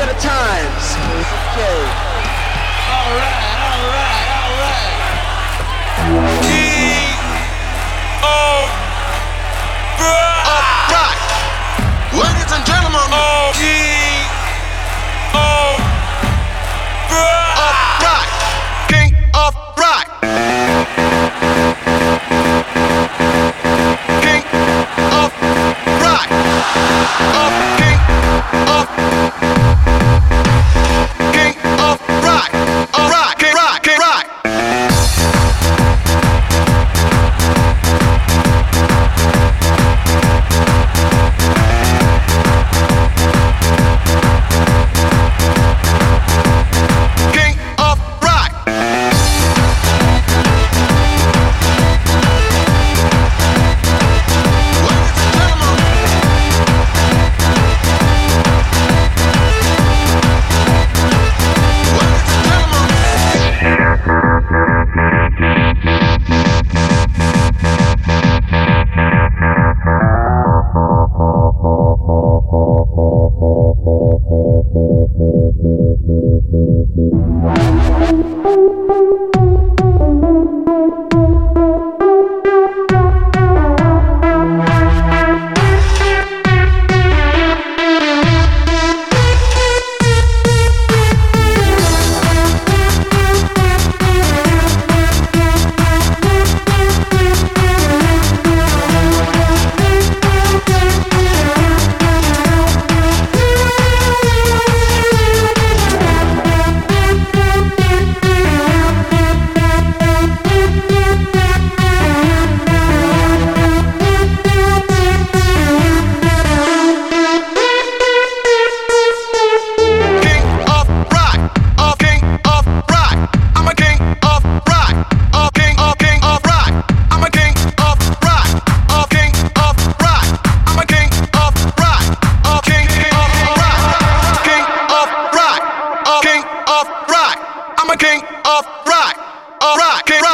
at a time. Okay. All right, all right, all right. Thank you. Rock, rock,